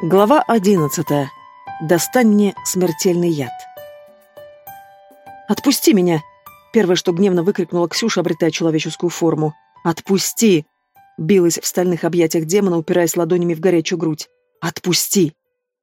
Глава одиннадцатая. Достань мне смертельный яд. «Отпусти меня!» Первое, что гневно выкрикнула Ксюша, обретая человеческую форму. «Отпусти!» Билась в стальных объятиях демона, упираясь ладонями в горячую грудь. «Отпусти!»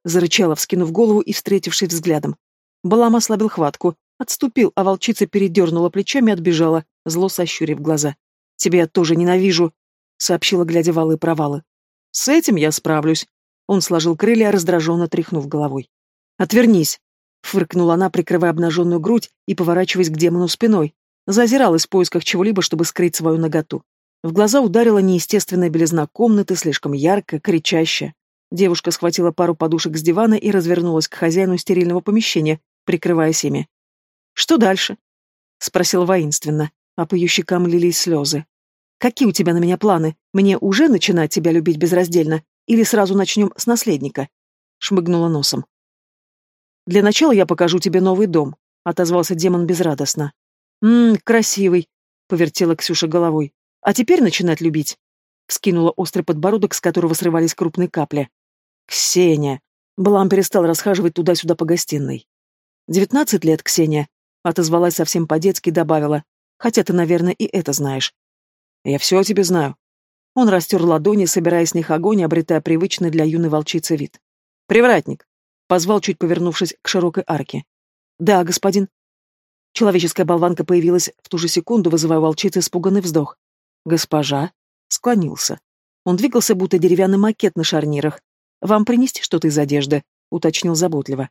Зарычала, вскинув голову и встретившись взглядом. Балам ослабил хватку, отступил, а волчица передернула плечами и отбежала, зло сощурив глаза. «Тебя я тоже ненавижу!» — сообщила, глядя валы провалы. «С этим я справлюсь», он сложил крылья, раздраженно тряхнув головой. «Отвернись!» — фыркнула она, прикрывая обнаженную грудь и поворачиваясь к демону спиной. Зазиралась в поисках чего-либо, чтобы скрыть свою наготу. В глаза ударила неестественная белизна комнаты, слишком яркая, кричащая. Девушка схватила пару подушек с дивана и развернулась к хозяину стерильного помещения, прикрываясь ими. «Что дальше?» — спросил воинственно, а по ее щекам лились слезы. «Какие у тебя на меня планы? Мне уже начинать тебя любить безраздельно? Или сразу начнем с наследника?» Шмыгнула носом. «Для начала я покажу тебе новый дом», — отозвался демон безрадостно. «Ммм, красивый», — повертела Ксюша головой. «А теперь начинать любить?» Вскинула острый подбородок, с которого срывались крупные капли. «Ксения!» Балам перестал расхаживать туда-сюда по гостиной. «Девятнадцать лет, Ксения», — отозвалась совсем по-детски и добавила. «Хотя ты, наверное, и это знаешь». «Я все о тебе знаю», он растер ладони, собирая с них огонь, обретая привычный для юной волчицы вид. «Привратник!» — позвал, чуть повернувшись к широкой арке. «Да, господин». Человеческая болванка появилась в ту же секунду, вызывая волчицы испуганный вздох. «Госпожа?» — склонился. Он двигался, будто деревянный макет на шарнирах. «Вам принести что-то из одежды?» — уточнил заботливо.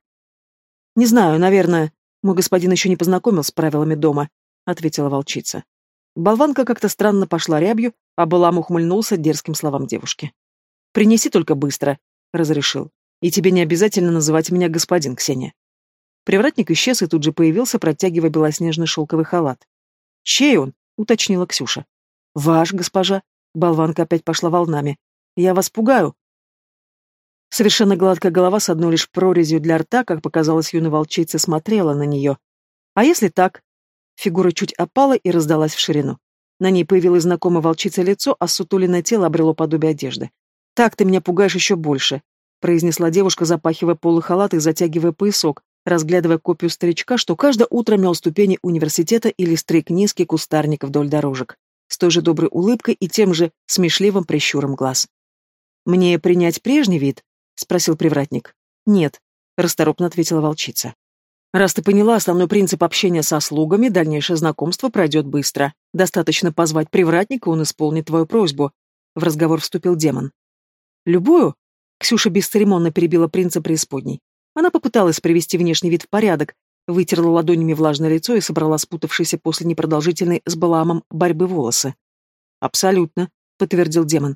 «Не знаю, наверное. Мой господин еще не познакомил с правилами дома», — ответила волчица. Болванка как-то странно пошла рябью, а Балам ухмыльнулся дерзким словам девушки. «Принеси только быстро», — разрешил. «И тебе не обязательно называть меня господин, Ксения». Привратник исчез и тут же появился, протягивая белоснежный шелковый халат. «Чей он?» — уточнила Ксюша. «Ваш, госпожа». Болванка опять пошла волнами. «Я вас пугаю». Совершенно гладкая голова с одной лишь прорезью для рта, как показалось юной волчице, смотрела на нее. «А если так?» Фигура чуть опала и раздалась в ширину. На ней появилось знакомое волчице лицо, а сутуленное тело обрело подобие одежды. «Так ты меня пугаешь еще больше», — произнесла девушка, запахивая полы халата и затягивая поясок, разглядывая копию старичка, что каждое утро мел ступени университета или стриг низкий кустарник вдоль дорожек, с той же доброй улыбкой и тем же смешливым прищуром глаз. «Мне принять прежний вид?» — спросил привратник. «Нет», — расторопно ответила волчица. Раз ты поняла основной принцип общения со слугами, дальнейшее знакомство пройдет быстро. Достаточно позвать привратника, он исполнит твою просьбу. В разговор вступил демон. Любую? Ксюша бесцеремонно перебила принца преисподней. Она попыталась привести внешний вид в порядок, вытерла ладонями влажное лицо и собрала спутавшиеся после непродолжительной с Балаамом борьбы волосы. «Абсолютно», — подтвердил демон.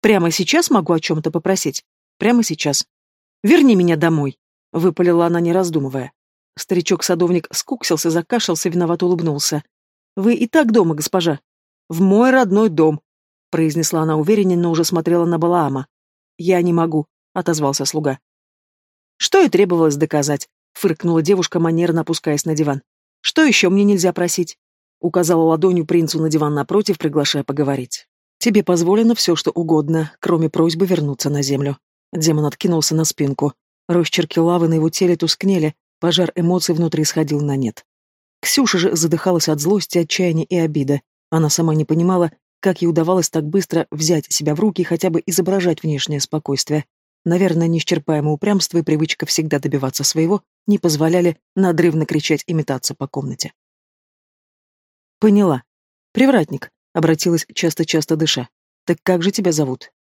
«Прямо сейчас могу о чем-то попросить? Прямо сейчас. Верни меня домой», — выпалила она, не раздумывая. Старичок-садовник скуксился, закашлялся, виновато улыбнулся. «Вы и так дома, госпожа?» «В мой родной дом», — произнесла она увереннее, но уже смотрела на Балаама. «Я не могу», — отозвался слуга. «Что и требовалось доказать», — фыркнула девушка, манерно опускаясь на диван. «Что еще мне нельзя просить?» — указала ладонью принцу на диван напротив, приглашая поговорить. «Тебе позволено все, что угодно, кроме просьбы вернуться на землю». Демон откинулся на спинку. Росчерки лавы на его теле тускнели, Пожар эмоций внутри сходил на нет. Ксюша же задыхалась от злости, отчаяния и обиды. Она сама не понимала, как ей удавалось так быстро взять себя в руки и хотя бы изображать внешнее спокойствие. Наверное, неисчерпаемое упрямство и привычка всегда добиваться своего не позволяли надрывно кричать и метаться по комнате. «Поняла. Привратник», — обратилась часто-часто дыша. «Так как же тебя зовут?»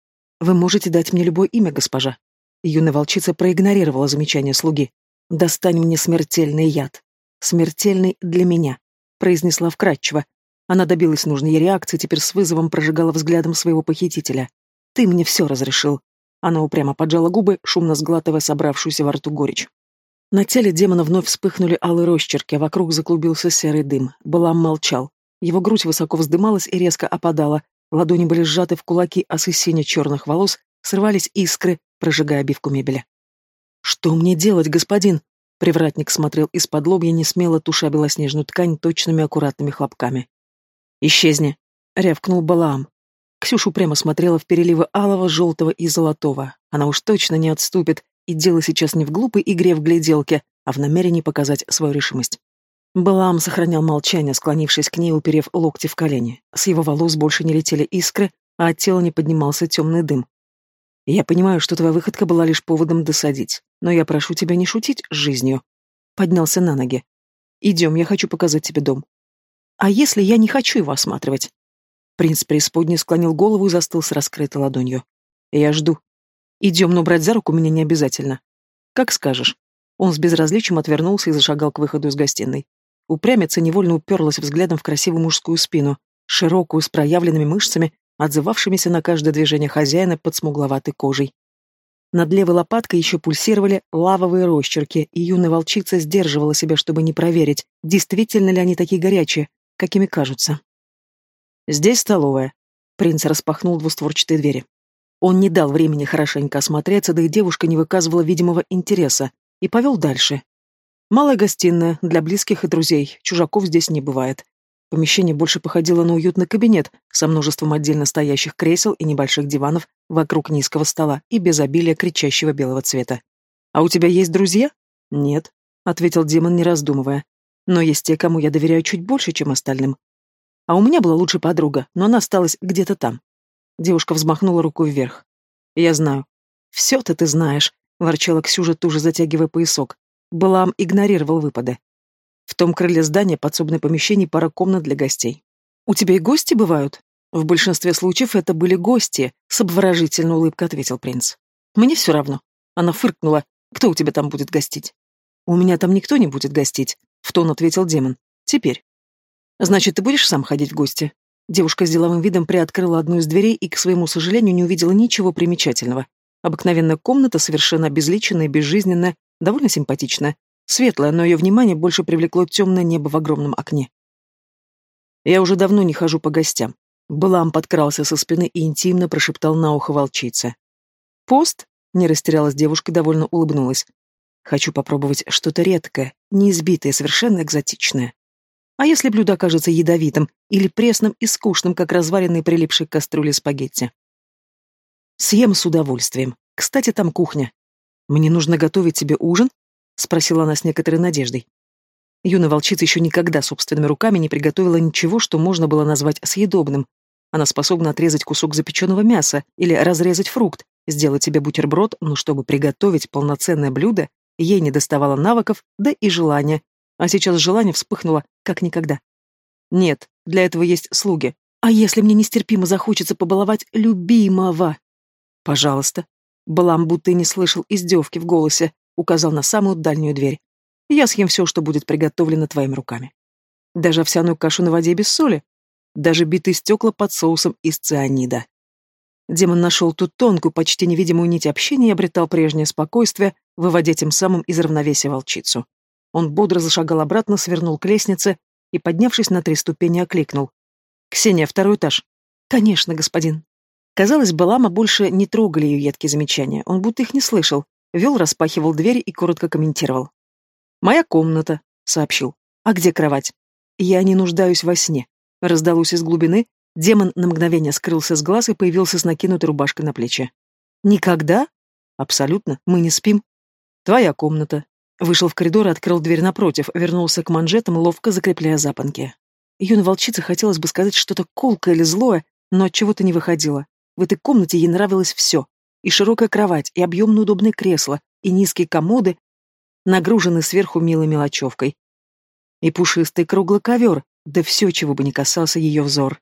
«Вы можете дать мне любое имя, госпожа». Юная волчица проигнорировала замечание слуги. «Достань мне смертельный яд. Смертельный для меня», — произнесла вкратчиво. Она добилась нужной ей реакции, теперь с вызовом прожигала взглядом своего похитителя. «Ты мне все разрешил». Она упрямо поджала губы, шумно сглатывая собравшуюся во рту горечь. На теле демона вновь вспыхнули алые росчерки, а вокруг заклубился серый дым. Балам молчал. Его грудь высоко вздымалась и резко опадала. Ладони были сжаты в кулаки, а с черных волос срывались искры, прожигая обивку мебели. «Что мне делать, господин?» Привратник смотрел из-под лобья, не смело туша белоснежную ткань точными аккуратными хлопками. «Исчезни!» — рявкнул Балаам. Ксюша прямо смотрела в переливы алого, желтого и золотого. Она уж точно не отступит, и дело сейчас не в глупой игре в гляделке, а в намерении показать свою решимость. Балаам сохранял молчание, склонившись к ней, уперев локти в колени. С его волос больше не летели искры, а от тела не поднимался темный дым. «Я понимаю, что твоя выходка была лишь поводом досадить, но я прошу тебя не шутить с жизнью». Поднялся на ноги. «Идем, я хочу показать тебе дом». «А если я не хочу его осматривать?» Принц преисподней склонил голову и застыл с раскрытой ладонью. «Я жду. Идем, но брать за руку меня не обязательно. Как скажешь». Он с безразличием отвернулся и зашагал к выходу из гостиной. Упрямица невольно уперлась взглядом в красивую мужскую спину, широкую, с проявленными мышцами, отзывавшимися на каждое движение хозяина под смугловатой кожей. Над левой лопаткой еще пульсировали лавовые росчерки, и юная волчица сдерживала себя, чтобы не проверить, действительно ли они такие горячие, какими кажутся. «Здесь столовая», — принц распахнул двустворчатые двери. Он не дал времени хорошенько осмотреться, да и девушка не выказывала видимого интереса, и повел дальше, Малая гостиная, для близких и друзей, чужаков здесь не бывает. Помещение больше походило на уютный кабинет со множеством отдельно стоящих кресел и небольших диванов вокруг низкого стола и без обилия кричащего белого цвета. «А у тебя есть друзья?» «Нет», — ответил демон, не раздумывая. «Но есть те, кому я доверяю чуть больше, чем остальным. А у меня была лучшая подруга, но она осталась где-то там». Девушка взмахнула рукой вверх. «Я знаю». «Все-то ты знаешь», — ворчала Ксюжа, туже затягивая поясок. Балам игнорировал выпады. В том крыле здания подсобное помещение пара комнат для гостей. «У тебя и гости бывают?» В большинстве случаев это были гости, с обворожительной улыбкой ответил принц. «Мне все равно». Она фыркнула. «Кто у тебя там будет гостить?» «У меня там никто не будет гостить», — в тон ответил демон. «Теперь». «Значит, ты будешь сам ходить в гости?» Девушка с деловым видом приоткрыла одну из дверей и, к своему сожалению, не увидела ничего примечательного. Обыкновенная комната, совершенно обезличенная безжизненная, Довольно симпатичная. Светлая, но ее внимание больше привлекло темное небо в огромном окне. Я уже давно не хожу по гостям. Балам подкрался со спины и интимно прошептал на ухо волчице. «Пост?» — не растерялась девушка, довольно улыбнулась. «Хочу попробовать что-то редкое, неизбитое, совершенно экзотичное. А если блюдо окажется ядовитым или пресным и скучным, как разваренные прилипшие к кастрюле спагетти?» «Съем с удовольствием. Кстати, там кухня. «Мне нужно готовить тебе ужин?» — спросила она с некоторой надеждой. Юная волчица еще никогда собственными руками не приготовила ничего, что можно было назвать съедобным. Она способна отрезать кусок запеченного мяса или разрезать фрукт, сделать себе бутерброд, но чтобы приготовить полноценное блюдо, ей не доставало навыков, да и желания. А сейчас желание вспыхнуло, как никогда. Нет, для этого есть слуги. А если мне нестерпимо захочется побаловать любимого? Пожалуйста, Балам будто и не слышал издевки в голосе, указал на самую дальнюю дверь. «Я съем все, что будет приготовлено твоими руками. Даже овсяную кашу на воде без соли. Даже битые стекла под соусом из цианида». Демон нашел тут тонкую, почти невидимую нить общения и обретал прежнее спокойствие, выводя тем самым из равновесия волчицу. Он бодро зашагал обратно, свернул к лестнице и, поднявшись на три ступени, окликнул. «Ксения, второй этаж». «Конечно, господин». Казалось, Балама больше не трогали ее едкие замечания, он будто их не слышал, вел, распахивал дверь и коротко комментировал. «Моя комната», — сообщил. «А где кровать?» «Я не нуждаюсь во сне», — раздалось из глубины, демон на мгновение скрылся с глаз и появился с накинутой рубашкой на плечи. «Никогда?» «Абсолютно, мы не спим». «Твоя комната». Вышел в коридор и открыл дверь напротив, вернулся к манжетам, ловко закрепляя запонки. Юной волчице хотелось бы сказать что-то колкое или злое, но от чего то не выходило. В этой комнате ей нравилось все. И широкая кровать, и объемно удобные кресла, и низкие комоды, нагруженные сверху милой мелочевкой. И пушистый круглый ковер, да все, чего бы не касался ее взор.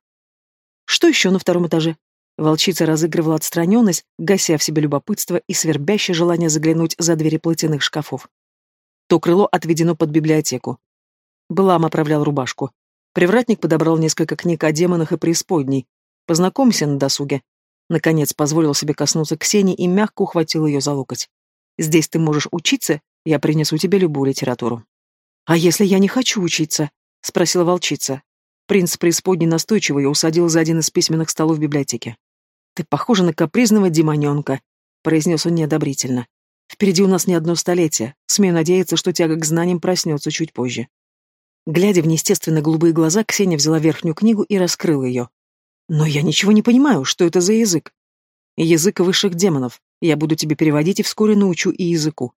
Что еще на втором этаже? Волчица разыгрывала отстраненность, гася в себе любопытство и свербящее желание заглянуть за двери платяных шкафов. То крыло отведено под библиотеку. Блам оправлял рубашку. Привратник подобрал несколько книг о демонах и преисподней. Познакомься на досуге. Наконец позволил себе коснуться Ксении и мягко ухватил ее за локоть. «Здесь ты можешь учиться, я принесу тебе любую литературу». «А если я не хочу учиться?» — спросила волчица. Принц преисподней настойчиво ее усадил за один из письменных столов в библиотеке. «Ты похожа на капризного демоненка», — произнес он неодобрительно. «Впереди у нас не одно столетие. Смею надеяться, что тяга к знаниям проснется чуть позже». Глядя в неестественно голубые глаза, Ксения взяла верхнюю книгу и раскрыла ее. Но я ничего не понимаю, что это за язык. Язык высших демонов. Я буду тебе переводить и вскоре научу и языку.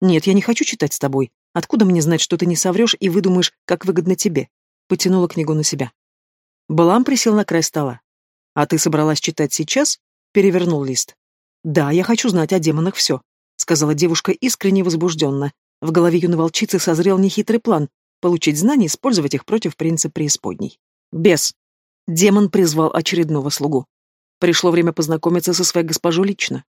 Нет, я не хочу читать с тобой. Откуда мне знать, что ты не соврешь и выдумаешь, как выгодно тебе? Потянула книгу на себя. Балам присел на край стола. А ты собралась читать сейчас? Перевернул лист. Да, я хочу знать о демонах все, сказала девушка искренне возбужденно. В голове юной волчицы созрел нехитрый план — получить знания и использовать их против принца преисподней. Бес. Демон призвал очередного слугу. Пришло время познакомиться со своей госпожой лично.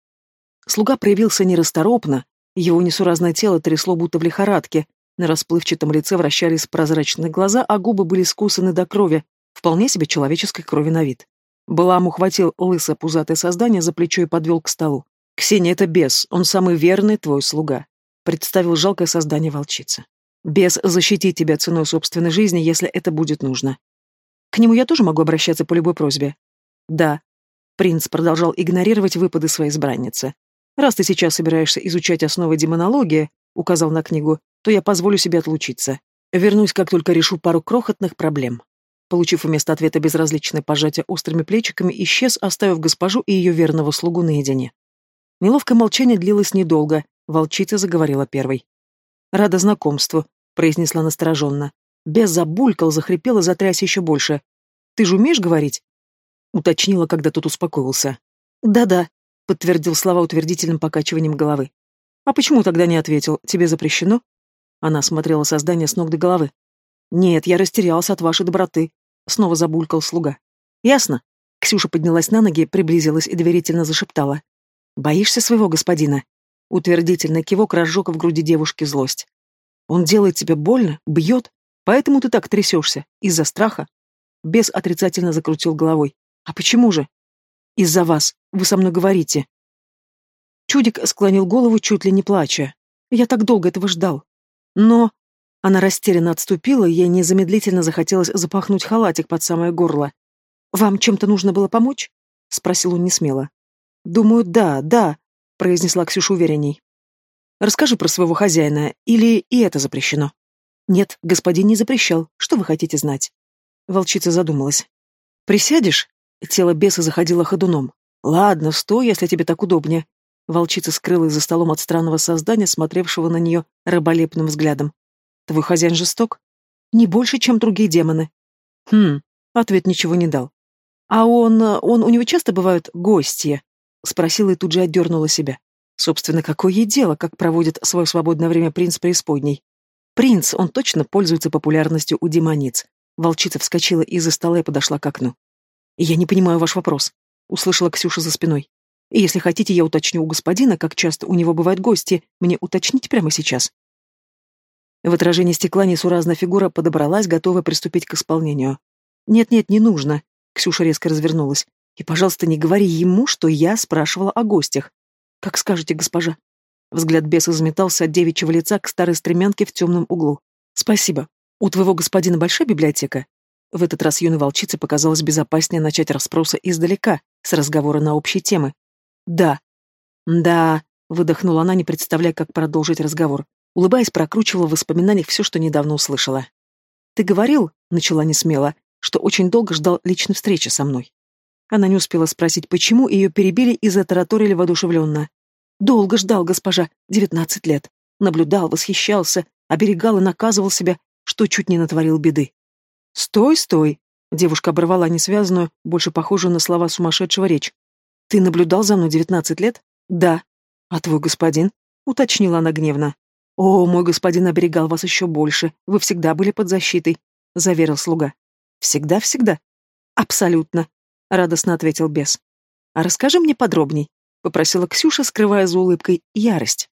Слуга проявился нерасторопно, его несуразное тело трясло будто в лихорадке, на расплывчатом лице вращались прозрачные глаза, а губы были скусаны до крови, вполне себе человеческой крови на вид. Балам ухватил лысое пузатое создание за плечо и подвел к столу. «Ксения, это бес, он самый верный твой слуга», — представил жалкое создание волчицы. «Бес защитит тебя ценой собственной жизни, если это будет нужно. К нему я тоже могу обращаться по любой просьбе. Да. Принц продолжал игнорировать выпады своей избранницы. Раз ты сейчас собираешься изучать основы демонологии, указал на книгу, то я позволю себе отлучиться. Вернусь, как только решу пару крохотных проблем. Получив вместо ответа безразличное пожатие острыми плечиками, исчез, оставив госпожу и ее верного слугу наедине. Неловкое молчание длилось недолго, волчица заговорила первой. «Рада знакомству», — произнесла настороженно. Бес забулькал, захрипел и затрясся еще больше. «Ты же умеешь говорить?» Уточнила, когда тот успокоился. «Да-да», — подтвердил слова утвердительным покачиванием головы. «А почему тогда не ответил? Тебе запрещено?» Она смотрела создание с ног до головы. «Нет, я растерялся от вашей доброты», — снова забулькал слуга. «Ясно». Ксюша поднялась на ноги, приблизилась и доверительно зашептала. «Боишься своего господина?» Утвердительный кивок разжег в груди девушки злость. «Он делает тебе больно? Бьет? Поэтому ты так трясешься? Из-за страха?» Бес отрицательно закрутил головой. «А почему же?» «Из-за вас. Вы со мной говорите». Чудик склонил голову, чуть ли не плача. «Я так долго этого ждал. Но...» Она растерянно отступила, ей незамедлительно захотелось запахнуть халатик под самое горло. «Вам чем-то нужно было помочь?» — спросил он несмело. «Думаю, да, да», — произнесла Ксюша уверенней. «Расскажи про своего хозяина, или и это запрещено?» «Нет, господин не запрещал. Что вы хотите знать?» Волчица задумалась. «Присядешь?» Тело беса заходило ходуном. «Ладно, стой, если тебе так удобнее». Волчица скрылась за столом от странного создания, смотревшего на нее раболепным взглядом. «Твой хозяин жесток?» «Не больше, чем другие демоны». «Хм...» Ответ ничего не дал. «А он... он... у него часто бывают гости?» Спросила и тут же отдернула себя. Собственно, какое ей дело, как проводит свое свободное время принц преисподней? Принц, он точно пользуется популярностью у демониц. Волчица вскочила из-за стола и подошла к окну. «Я не понимаю ваш вопрос», — услышала Ксюша за спиной. «И если хотите, я уточню у господина, как часто у него бывают гости. Мне уточнить прямо сейчас». В отражении стекла несуразная фигура подобралась, готовая приступить к исполнению. «Нет-нет, не нужно», — Ксюша резко развернулась. «И, пожалуйста, не говори ему, что я спрашивала о гостях. Как скажете, госпожа». Взгляд беса заметался от девичьего лица к старой стремянке в темном углу. «Спасибо. У твоего господина большая библиотека?» В этот раз юной волчице показалось безопаснее начать расспросы издалека, с разговора на общие темы. «Да». «Да», — выдохнула она, не представляя, как продолжить разговор. Улыбаясь, прокручивала в воспоминаниях все, что недавно услышала. «Ты говорил», — начала несмело, — «что очень долго ждал личной встречи со мной». Она не успела спросить, почему, ее перебили и затараторили воодушевленно. Долго ждал госпожа, девятнадцать лет. Наблюдал, восхищался, оберегал и наказывал себя, что чуть не натворил беды. «Стой, стой!» Девушка оборвала несвязанную, больше похожую на слова сумасшедшего речь. «Ты наблюдал за мной девятнадцать лет?» «Да». «А твой господин?» — уточнила она гневно. «О, мой господин оберегал вас еще больше. Вы всегда были под защитой», — заверил слуга. «Всегда-всегда?» «Абсолютно», — радостно ответил бес. «А расскажи мне подробней», — попросила Ксюша, скрывая за улыбкой ярость.